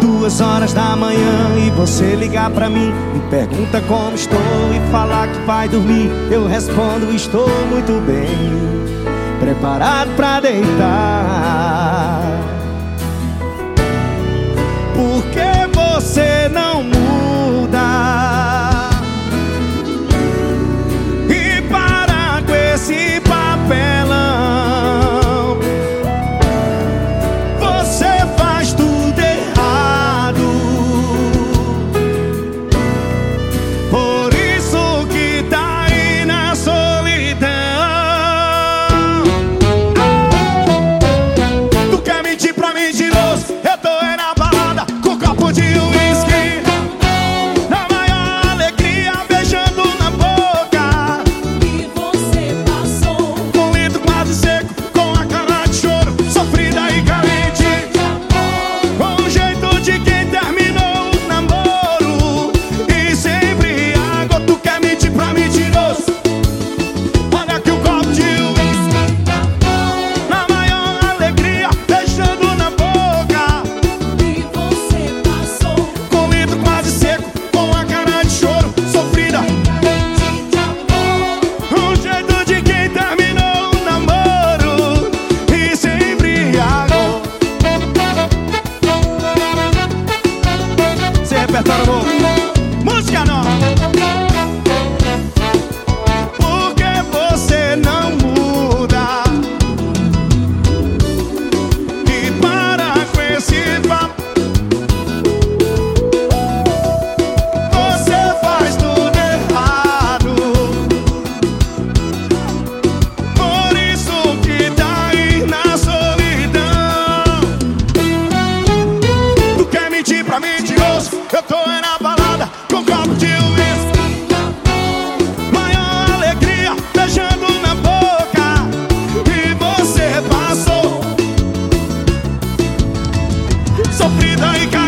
Duas horas da manhã e você ligar pra mim Me pergunta como estou e falar que vai dormir. Eu respondo, estou muito bem Preparado pra deitar. Porque Oh. sofrida e cansada.